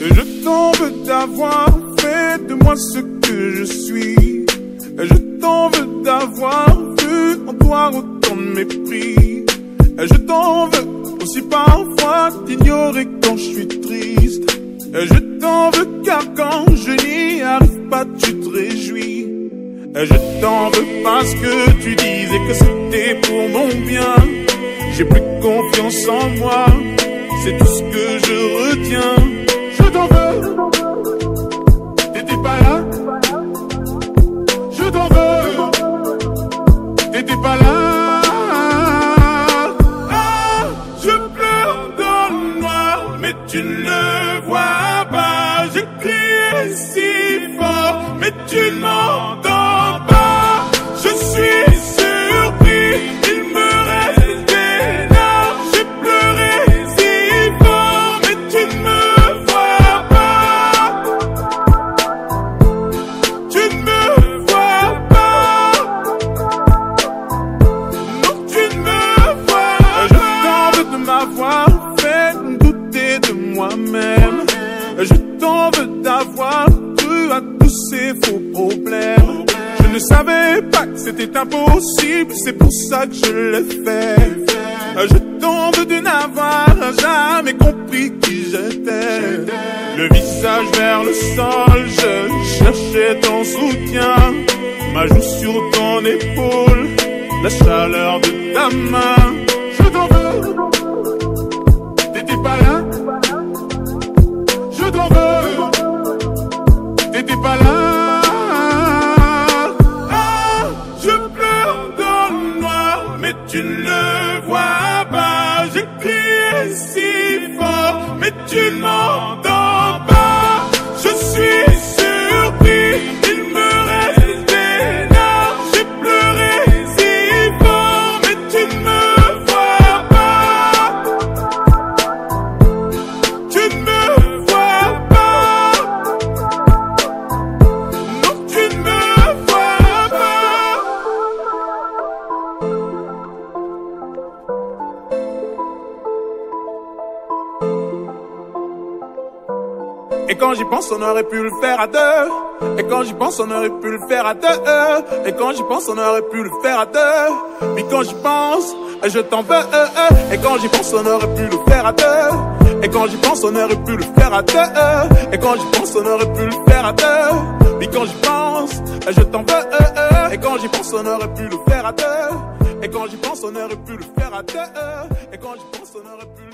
Je t'en veux d'avoir fait de moi ce que je suis. Et Je t'en veux d'avoir vu en toi autant de mépris. Je t'en veux aussi parfois t'ignorer quand je suis triste. Et Je t'en veux car quand je n'y arrive pas, tu te réjouis. Et Je t'en veux parce que tu disais que c'était pour mon bien. J'ai plus confiance en moi, c'est tout ce que je retiens. Je t'en veux, t'étais pas là. Je t'en veux, t'étais pas là. Ah, je pleure dans le noir, mais tu ne vois pas. J'ai crié si fort, mais tu m'entends Je t'en veux d'avoir cru à tous ces faux problèmes. Je ne savais pas que c'était impossible, c'est pour ça que je l'ai fait. Je t'en veux de n'avoir jamais compris qui j'étais. Le visage vers le sol, je cherchais ton soutien. Ma joue sur ton épaule, la chaleur de ta main. Mais tu ne vois pas. J'ai crié si fort, mais tu m'entends Et quand j'y pense, on aurait pu le faire à deux. Et quand j'y pense, on aurait pu le faire à deux. Et quand j'y pense, on aurait pu le faire à deux. Puis quand j'y pense, je t'en veux. Et quand j'y pense, on aurait pu le faire à deux. Et quand j'y pense, on aurait pu le faire à deux. Et quand j'y pense, on aurait pu le faire à deux. Puis quand j'y pense, je t'en veux. Et quand j'y pense, on aurait pu le faire à deux. Et quand j'y pense, on aurait pu le faire à deux. Et quand j'y pense, on aurait pu